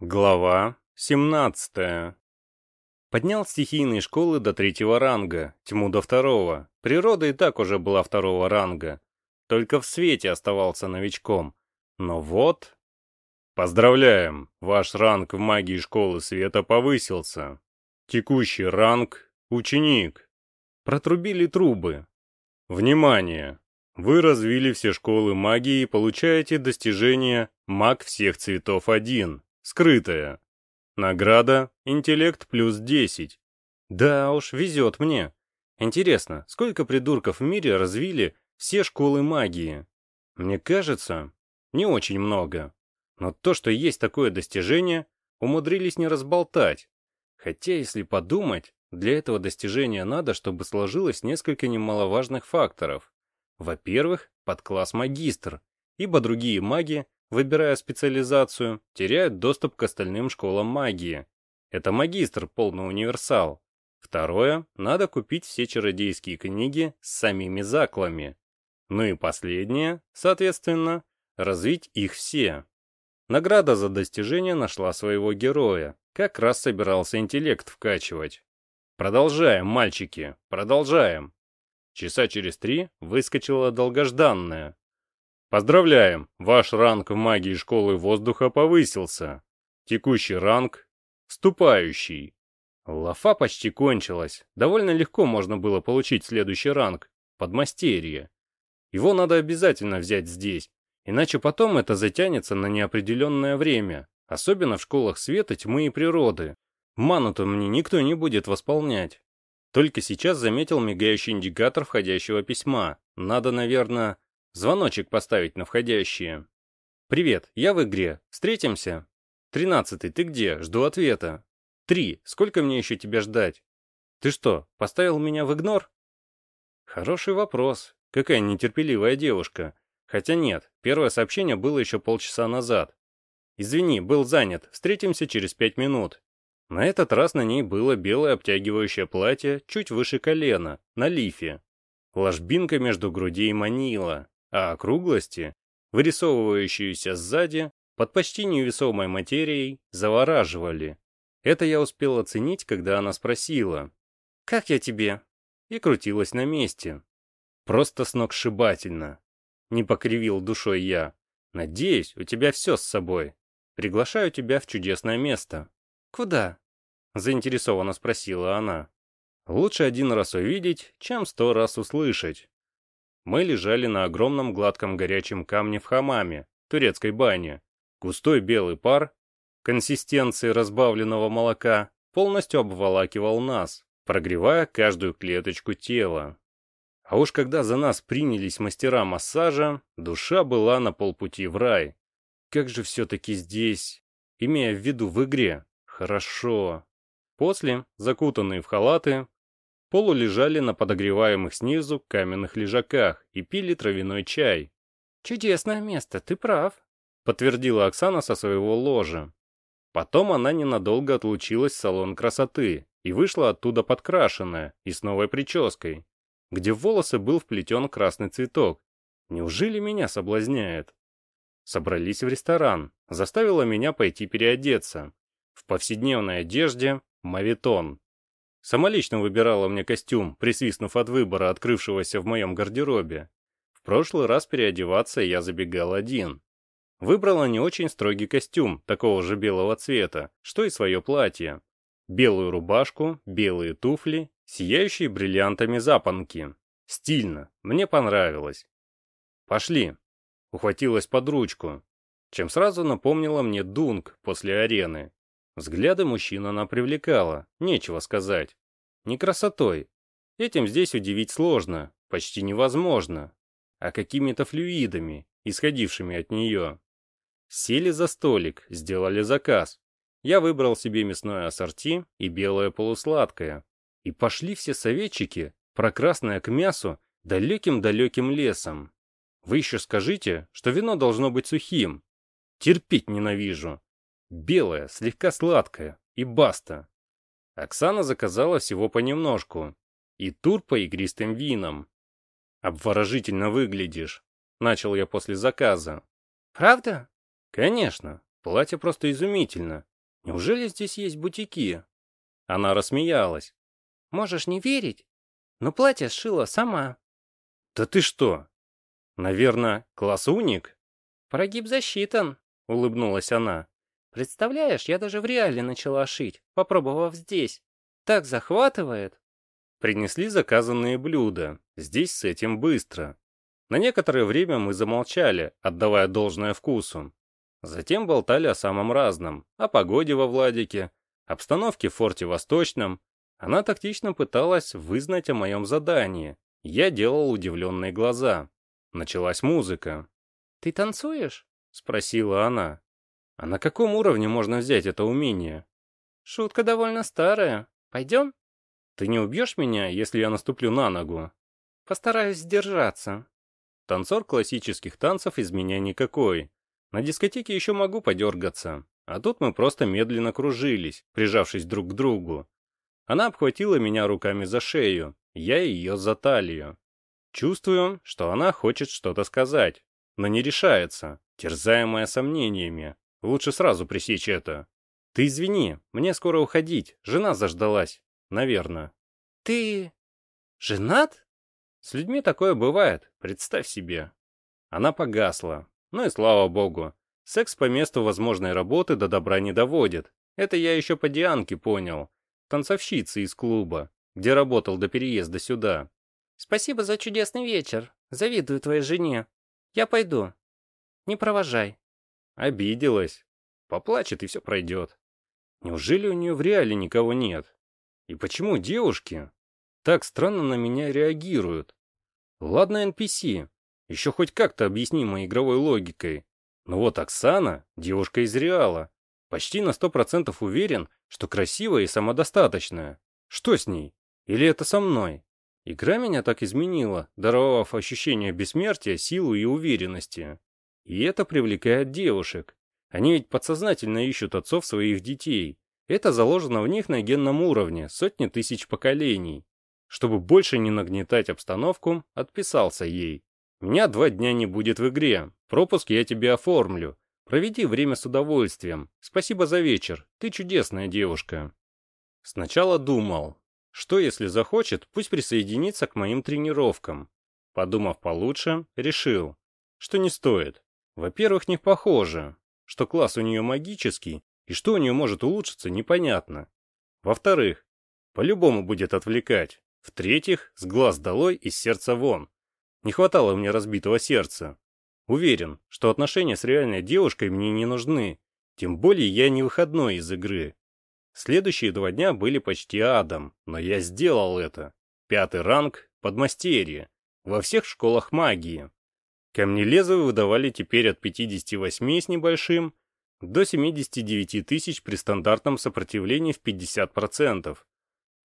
Глава 17 Поднял стихийные школы до третьего ранга, тьму до второго. Природа и так уже была второго ранга. Только в свете оставался новичком. Но вот... Поздравляем! Ваш ранг в магии школы света повысился. Текущий ранг — ученик. Протрубили трубы. Внимание! Вы развили все школы магии и получаете достижение «Маг всех цветов 1». Скрытая. Награда — интеллект плюс 10. Да уж, везет мне. Интересно, сколько придурков в мире развили все школы магии? Мне кажется, не очень много. Но то, что есть такое достижение, умудрились не разболтать. Хотя, если подумать, для этого достижения надо, чтобы сложилось несколько немаловажных факторов. Во-первых, подкласс магистр, ибо другие маги выбирая специализацию, теряют доступ к остальным школам магии. Это магистр, полный универсал. Второе, надо купить все чародейские книги с самими заклами. Ну и последнее, соответственно, развить их все. Награда за достижение нашла своего героя, как раз собирался интеллект вкачивать. Продолжаем, мальчики, продолжаем. Часа через три выскочила долгожданная, Поздравляем, ваш ранг в магии школы воздуха повысился. Текущий ранг — ступающий. Лафа почти кончилась. Довольно легко можно было получить следующий ранг — подмастерье. Его надо обязательно взять здесь, иначе потом это затянется на неопределенное время, особенно в школах света, тьмы и природы. Ману-то мне никто не будет восполнять. Только сейчас заметил мигающий индикатор входящего письма. Надо, наверное, Звоночек поставить на входящие. «Привет, я в игре. Встретимся?» «Тринадцатый, ты где? Жду ответа». «Три, сколько мне еще тебя ждать?» «Ты что, поставил меня в игнор?» Хороший вопрос. Какая нетерпеливая девушка. Хотя нет, первое сообщение было еще полчаса назад. «Извини, был занят. Встретимся через пять минут». На этот раз на ней было белое обтягивающее платье чуть выше колена, на лифе. Ложбинка между грудей манила а округлости, вырисовывающиеся сзади, под почти невесомой материей, завораживали. Это я успел оценить, когда она спросила «Как я тебе?» и крутилась на месте. Просто сногсшибательно. Не покривил душой я. Надеюсь, у тебя все с собой. Приглашаю тебя в чудесное место. Куда? Заинтересованно спросила она. Лучше один раз увидеть, чем сто раз услышать. Мы лежали на огромном гладком горячем камне в хамаме, турецкой бане. Густой белый пар, консистенции разбавленного молока, полностью обволакивал нас, прогревая каждую клеточку тела. А уж когда за нас принялись мастера массажа, душа была на полпути в рай. Как же все-таки здесь, имея в виду в игре, хорошо. После, закутанные в халаты, полу лежали на подогреваемых снизу каменных лежаках и пили травяной чай. «Чудесное место, ты прав», — подтвердила Оксана со своего ложа. Потом она ненадолго отлучилась в салон красоты и вышла оттуда подкрашенная и с новой прической, где в волосы был вплетен красный цветок. Неужели меня соблазняет? Собрались в ресторан, заставила меня пойти переодеться. В повседневной одежде — мавитон. Самолично выбирала мне костюм, присвистнув от выбора, открывшегося в моем гардеробе. В прошлый раз переодеваться я забегал один. Выбрала не очень строгий костюм, такого же белого цвета, что и свое платье. Белую рубашку, белые туфли, сияющие бриллиантами запонки. Стильно, мне понравилось. «Пошли», — ухватилась под ручку, чем сразу напомнила мне Дунк после арены. Взгляды мужчин она привлекала, нечего сказать. Не красотой. Этим здесь удивить сложно, почти невозможно. А какими-то флюидами, исходившими от нее. Сели за столик, сделали заказ. Я выбрал себе мясное ассорти и белое полусладкое. И пошли все советчики, прокрасное к мясу, далеким-далеким лесом. Вы еще скажите, что вино должно быть сухим. Терпеть ненавижу. Белая, слегка сладкая. И баста. Оксана заказала всего понемножку. И тур по игристым винам. «Обворожительно выглядишь», — начал я после заказа. «Правда?» «Конечно. Платье просто изумительно. Неужели здесь есть бутики? Она рассмеялась. Можешь не верить, но платье сшила сама. Да ты что? Наверное, класс уник? Прогиб засчитан, улыбнулась она. Представляешь, я даже в реале начала шить, попробовав здесь. Так захватывает. Принесли заказанные блюда. Здесь с этим быстро. На некоторое время мы замолчали, отдавая должное вкусу. Затем болтали о самом разном. О погоде во Владике, обстановке в форте Восточном. Она тактично пыталась вызнать о моем задании. Я делал удивленные глаза. Началась музыка. «Ты танцуешь?» — спросила она. «А на каком уровне можно взять это умение?» «Шутка довольно старая. Пойдем?» «Ты не убьешь меня, если я наступлю на ногу?» «Постараюсь сдержаться». Танцор классических танцев из меня никакой. На дискотеке еще могу подергаться, а тут мы просто медленно кружились, прижавшись друг к другу. Она обхватила меня руками за шею, я ее за талию. Чувствую, что она хочет что-то сказать, но не решается, терзаемая сомнениями. Лучше сразу пресечь это. Ты извини, мне скоро уходить, жена заждалась, наверное. Ты... женат? С людьми такое бывает, представь себе. Она погасла. Ну и слава богу. Секс по месту возможной работы до добра не доводит. Это я еще по Дианке понял. Танцовщица из клуба, где работал до переезда сюда. Спасибо за чудесный вечер. Завидую твоей жене. Я пойду. Не провожай. Обиделась. Поплачет и все пройдет. Неужели у нее в реале никого нет? И почему девушки так странно на меня реагируют? Ладно, NPC. Еще хоть как-то объяснимо игровой логикой. Но вот Оксана, девушка из Реала, почти на сто процентов уверен, что красивая и самодостаточная. Что с ней? Или это со мной? Игра меня так изменила, даровав ощущение бессмертия, силу и уверенности. И это привлекает девушек. Они ведь подсознательно ищут отцов своих детей. Это заложено в них на генном уровне, сотни тысяч поколений. Чтобы больше не нагнетать обстановку, отписался ей. «Меня два дня не будет в игре. Пропуск я тебе оформлю. Проведи время с удовольствием. Спасибо за вечер. Ты чудесная девушка». Сначала думал, что если захочет, пусть присоединится к моим тренировкам. Подумав получше, решил, что не стоит. Во-первых, не похоже, что класс у нее магический, и что у нее может улучшиться, непонятно. Во-вторых, по-любому будет отвлекать. В-третьих, с глаз долой и с сердца вон. Не хватало мне разбитого сердца. Уверен, что отношения с реальной девушкой мне не нужны. Тем более я не выходной из игры. Следующие два дня были почти адом, но я сделал это. Пятый ранг — подмастерье. Во всех школах магии. Камнелезы выдавали теперь от 58 с небольшим до 79 тысяч при стандартном сопротивлении в 50%.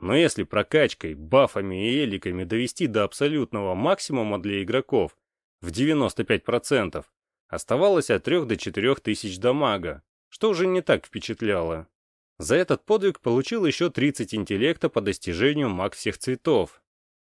Но если прокачкой, бафами и эликами довести до абсолютного максимума для игроков в 95%, оставалось от 3 до 4 тысяч дамага, что уже не так впечатляло. За этот подвиг получил еще 30 интеллекта по достижению маг всех цветов.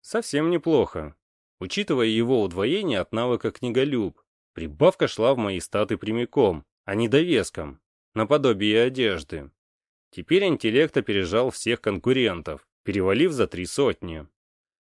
Совсем неплохо. Учитывая его удвоение от навыка книголюб, прибавка шла в мои статы прямиком, а не довеском, наподобие одежды. Теперь интеллект опережал всех конкурентов, перевалив за три сотни.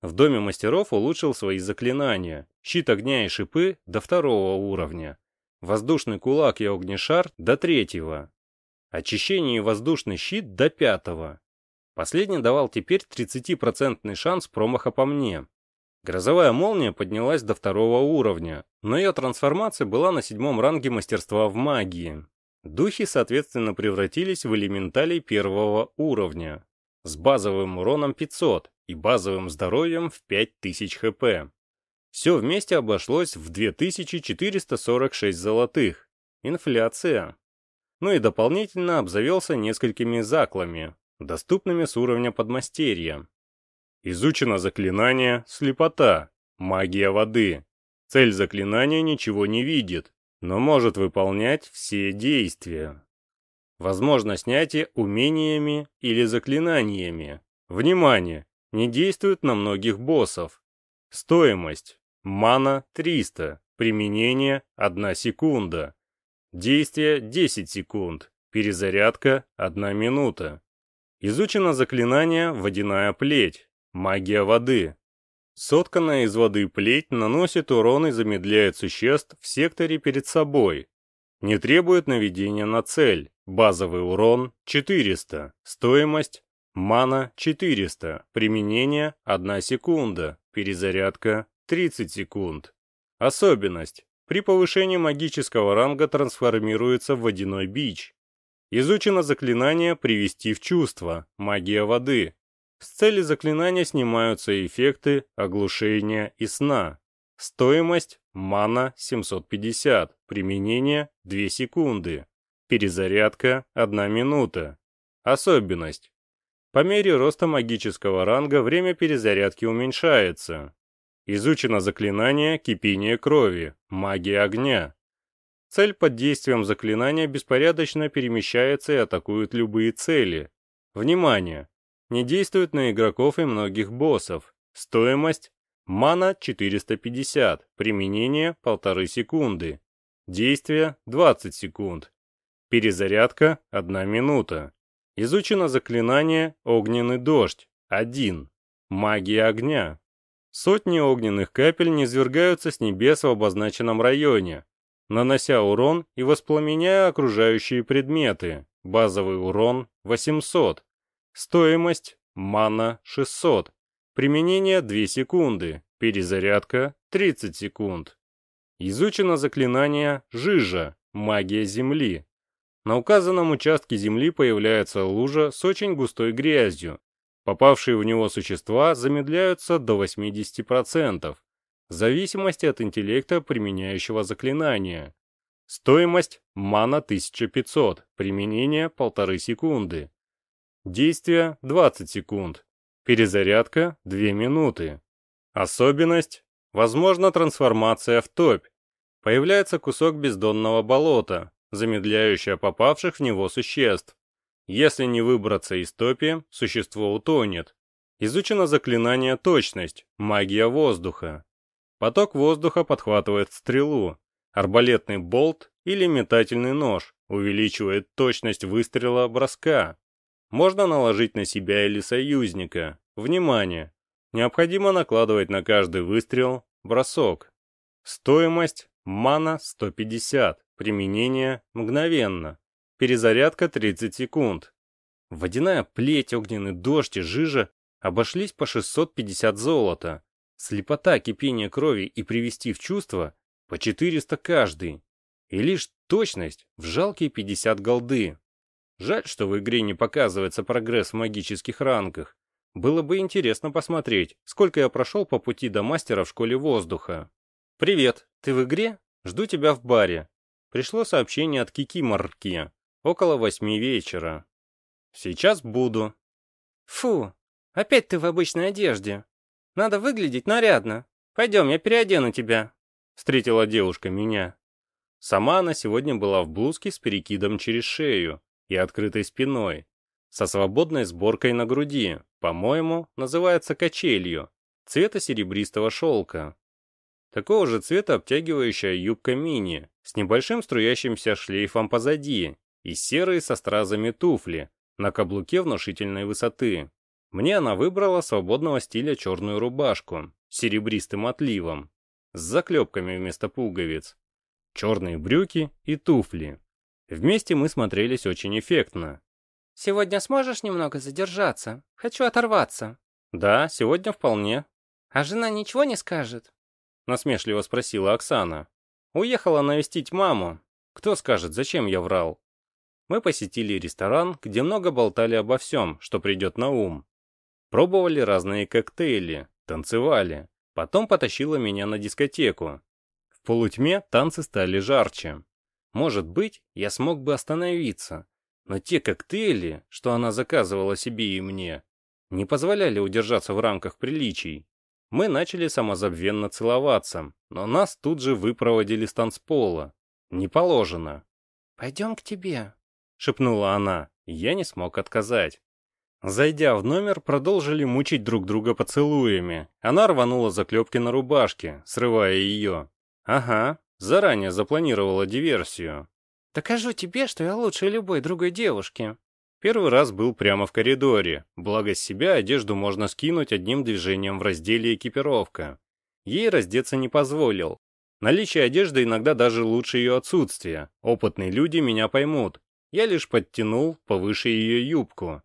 В доме мастеров улучшил свои заклинания, щит огня и шипы до второго уровня, воздушный кулак и огнешар до третьего, очищение и воздушный щит до пятого. Последний давал теперь 30% шанс промаха по мне. Грозовая молния поднялась до второго уровня, но ее трансформация была на седьмом ранге мастерства в магии. Духи, соответственно, превратились в элементалей первого уровня, с базовым уроном 500 и базовым здоровьем в 5000 хп. Все вместе обошлось в 2446 золотых. Инфляция. Ну и дополнительно обзавелся несколькими заклами, доступными с уровня подмастерья. Изучено заклинание «Слепота», «Магия воды». Цель заклинания ничего не видит, но может выполнять все действия. Возможно снятие умениями или заклинаниями. Внимание! Не действует на многих боссов. Стоимость. Мана 300. Применение 1 секунда. Действие 10 секунд. Перезарядка 1 минута. Изучено заклинание «Водяная плеть». Магия воды. Сотканная из воды плеть наносит урон и замедляет существ в секторе перед собой. Не требует наведения на цель. Базовый урон 400. Стоимость мана 400. Применение 1 секунда. Перезарядка 30 секунд. Особенность. При повышении магического ранга трансформируется в водяной бич. Изучено заклинание «Привести в чувство» магия воды. С цели заклинания снимаются эффекты оглушения и сна. Стоимость мана 750, применение 2 секунды, перезарядка 1 минута. Особенность. По мере роста магического ранга время перезарядки уменьшается. Изучено заклинание «Кипение крови», магия огня. Цель под действием заклинания беспорядочно перемещается и атакует любые цели. Внимание! Не действует на игроков и многих боссов. Стоимость Мана 450, применение 1,5 секунды. Действие 20 секунд. Перезарядка 1 минута. Изучено заклинание «Огненный дождь» 1. Магия огня. Сотни огненных капель низвергаются с небес в обозначенном районе, нанося урон и воспламеняя окружающие предметы. Базовый урон 800. Стоимость мана 600. Применение 2 секунды. Перезарядка 30 секунд. Изучено заклинание «Жижа» магия Земли. На указанном участке Земли появляется лужа с очень густой грязью. Попавшие в него существа замедляются до 80%, в зависимости от интеллекта применяющего заклинание. Стоимость – мана 1500, применение – полторы секунды. Действие – 20 секунд. Перезарядка – 2 минуты. Особенность – возможна трансформация в топь. Появляется кусок бездонного болота, замедляющая попавших в него существ. Если не выбраться из топи, существо утонет. Изучено заклинание «Точность», магия воздуха. Поток воздуха подхватывает стрелу. Арбалетный болт или метательный нож увеличивает точность выстрела броска. Можно наложить на себя или союзника. Внимание! Необходимо накладывать на каждый выстрел бросок. Стоимость мана 150, применение мгновенно. Перезарядка 30 секунд. Водяная плеть, огненный дождь и жижа обошлись по 650 золота. Слепота, кипение крови и привести в чувство по 400 каждый. И лишь точность в жалкие 50 голды. Жаль, что в игре не показывается прогресс в магических ранках. Было бы интересно посмотреть, сколько я прошел по пути до мастера в школе воздуха. «Привет, ты в игре? Жду тебя в баре». Пришло сообщение от Кики Марки. Около восьми вечера. Сейчас буду. Фу, опять ты в обычной одежде. Надо выглядеть нарядно. Пойдем, я переодену тебя. Встретила девушка меня. Сама она сегодня была в блузке с перекидом через шею и открытой спиной, со свободной сборкой на груди, по-моему, называется качелью, цвета серебристого шелка. Такого же цвета обтягивающая юбка мини, с небольшим струящимся шлейфом позади и серые со стразами туфли на каблуке внушительной высоты. Мне она выбрала свободного стиля черную рубашку с серебристым отливом, с заклепками вместо пуговиц, черные брюки и туфли. Вместе мы смотрелись очень эффектно. «Сегодня сможешь немного задержаться? Хочу оторваться». «Да, сегодня вполне». «А жена ничего не скажет?» Насмешливо спросила Оксана. «Уехала навестить маму. Кто скажет, зачем я врал?» Мы посетили ресторан, где много болтали обо всем, что придет на ум. Пробовали разные коктейли, танцевали. Потом потащила меня на дискотеку. В полутьме танцы стали жарче. Может быть, я смог бы остановиться, но те коктейли, что она заказывала себе и мне, не позволяли удержаться в рамках приличий. Мы начали самозабвенно целоваться, но нас тут же выпроводили с танцпола. Не положено. «Пойдем к тебе», шепнула она, я не смог отказать. Зайдя в номер, продолжили мучить друг друга поцелуями. Она рванула заклепки на рубашке, срывая ее. Ага, заранее запланировала диверсию. Докажу тебе, что я лучше любой другой девушки. Первый раз был прямо в коридоре, благо с себя одежду можно скинуть одним движением в разделе «Экипировка». Ей раздеться не позволил. Наличие одежды иногда даже лучше ее отсутствия. Опытные люди меня поймут. Я лишь подтянул повыше ее юбку.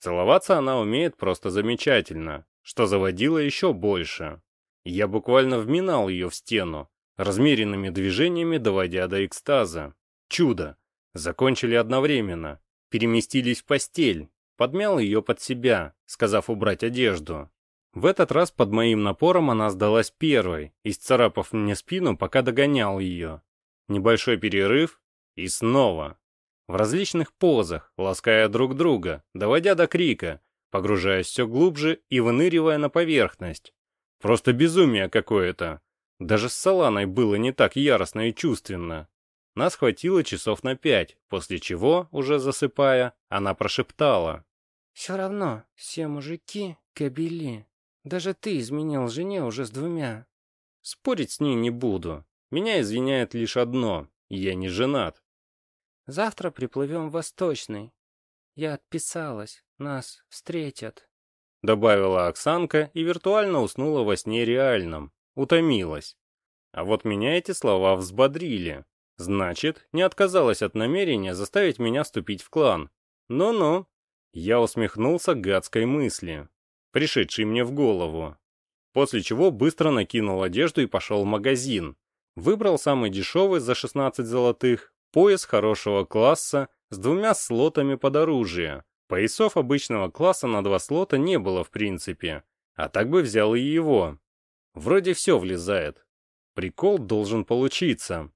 Целоваться она умеет просто замечательно, что заводило еще больше. Я буквально вминал ее в стену, размеренными движениями доводя до экстаза. Чудо! Закончили одновременно переместились в постель, подмял ее под себя, сказав убрать одежду. В этот раз под моим напором она сдалась первой, исцарапав мне спину, пока догонял ее. Небольшой перерыв и снова. В различных позах, лаская друг друга, доводя до крика, погружаясь все глубже и выныривая на поверхность. Просто безумие какое-то. Даже с Соланой было не так яростно и чувственно. Нас хватило часов на пять, после чего, уже засыпая, она прошептала. «Все равно, все мужики — кобели. Даже ты изменил жене уже с двумя». Спорить с ней не буду. Меня извиняет лишь одно — я не женат. «Завтра приплывем в Восточный. Я отписалась, нас встретят». Добавила Оксанка и виртуально уснула во сне реальном. Утомилась. А вот меня эти слова взбодрили. Значит, не отказалась от намерения заставить меня вступить в клан. Ну-ну. Я усмехнулся гадской мысли, пришедшей мне в голову. После чего быстро накинул одежду и пошел в магазин. Выбрал самый дешевый за 16 золотых, пояс хорошего класса с двумя слотами под оружие. Поясов обычного класса на два слота не было в принципе, а так бы взял и его. Вроде все влезает. Прикол должен получиться.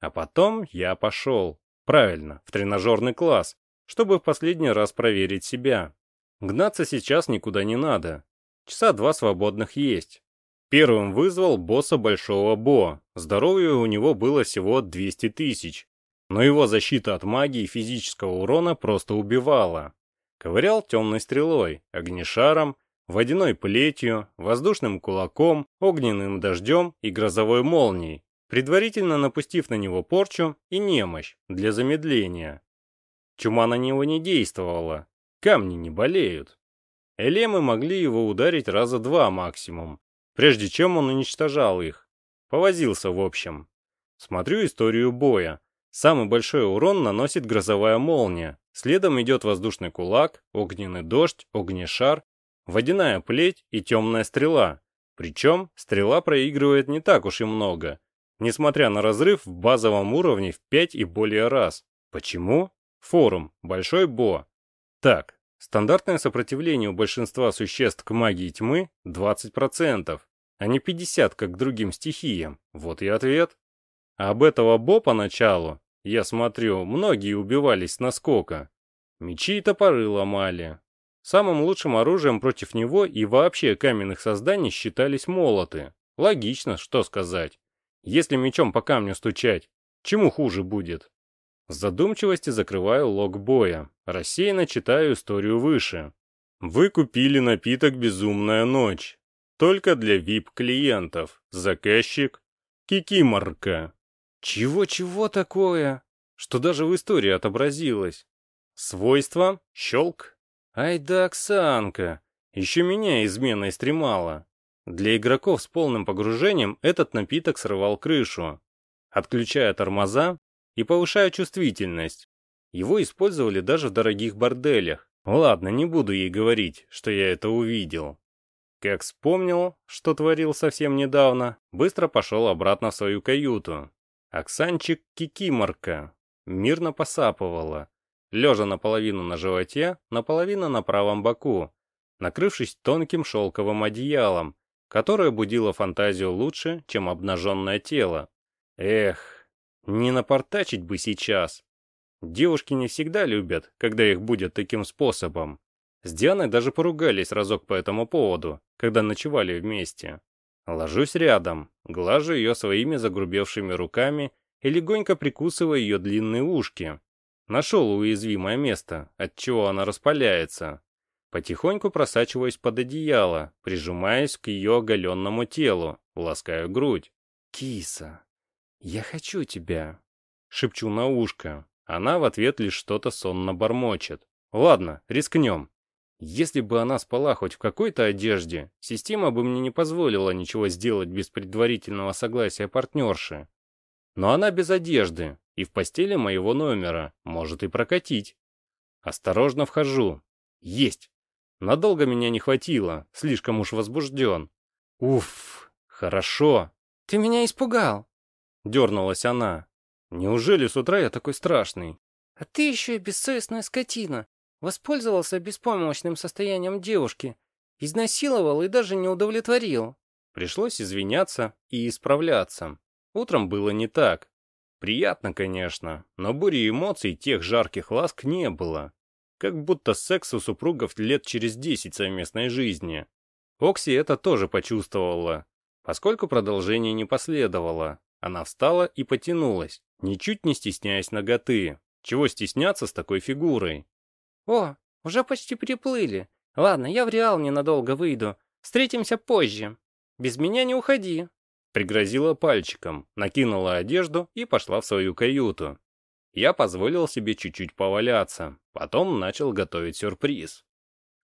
А потом я пошел, правильно, в тренажерный класс, чтобы в последний раз проверить себя. Гнаться сейчас никуда не надо. Часа два свободных есть. Первым вызвал босса Большого Бо. Здоровье у него было всего 200 тысяч. Но его защита от магии и физического урона просто убивала. Ковырял темной стрелой, огнешаром, водяной плетью, воздушным кулаком, огненным дождем и грозовой молнией, предварительно напустив на него порчу и немощь для замедления. Чума на него не действовала, камни не болеют. Элемы могли его ударить раза два максимум, прежде чем он уничтожал их. Повозился в общем. Смотрю историю боя. Самый большой урон наносит грозовая молния, следом идет воздушный кулак, огненный дождь, огнешар, водяная плеть и темная стрела. Причем стрела проигрывает не так уж и много, несмотря на разрыв в базовом уровне в 5 и более раз. Почему? Форум, Большой Бо. Так, стандартное сопротивление у большинства существ к магии тьмы 20%, а не 50%, как к другим стихиям. Вот и ответ. А об этого Бо поначалу, я смотрю, многие убивались наскока. Мечи и топоры ломали. Самым лучшим оружием против него и вообще каменных созданий считались молоты. Логично, что сказать. Если мечом по камню стучать, чему хуже будет? В задумчивости закрываю лог боя. Рассеянно читаю историю выше. Вы купили напиток «Безумная ночь». Только для VIP-клиентов. Заказчик Кикиморка. Чего-чего такое? Что даже в истории отобразилось. Свойства? Щелк. Ай да Оксанка. Еще меня изменой стремала. Для игроков с полным погружением этот напиток срывал крышу, отключая тормоза и повышая чувствительность. Его использовали даже в дорогих борделях. Ладно, не буду ей говорить, что я это увидел. Как вспомнил, что творил совсем недавно, быстро пошел обратно в свою каюту. Оксанчик Кикиморка мирно посапывала, лежа наполовину на животе, наполовину на правом боку, накрывшись тонким шелковым одеялом, которое будило фантазию лучше, чем обнаженное тело. Эх, не напортачить бы сейчас. Девушки не всегда любят, когда их будет таким способом. С Дианой даже поругались разок по этому поводу, когда ночевали вместе. Ложусь рядом, глажу ее своими загрубевшими руками и легонько прикусываю ее длинные ушки. Нашел уязвимое место, от чего она распаляется. Потихоньку просачиваюсь под одеяло, прижимаясь к ее оголенному телу, ласкаю грудь. «Киса, я хочу тебя». Шепчу на ушко. Она в ответ лишь что-то сонно бормочет. Ладно, рискнем. Если бы она спала хоть в какой-то одежде, система бы мне не позволила ничего сделать без предварительного согласия партнерши. Но она без одежды и в постели моего номера, может и прокатить. Осторожно вхожу. Есть. Надолго меня не хватило, слишком уж возбужден. Уф, хорошо. Ты меня испугал. Дернулась она. Неужели с утра я такой страшный? А ты еще и бессовестная скотина. Воспользовался беспомощным состоянием девушки. Изнасиловал и даже не удовлетворил. Пришлось извиняться и исправляться. Утром было не так. Приятно, конечно, но бури эмоций тех жарких ласк не было. Как будто секс у супругов лет через десять совместной жизни. Окси это тоже почувствовала, поскольку продолжение не последовало. Она встала и потянулась, ничуть не стесняясь ноготы. Чего стесняться с такой фигурой? «О, уже почти приплыли. Ладно, я в Реал ненадолго выйду. Встретимся позже. Без меня не уходи». Пригрозила пальчиком, накинула одежду и пошла в свою каюту. Я позволил себе чуть-чуть поваляться, потом начал готовить сюрприз.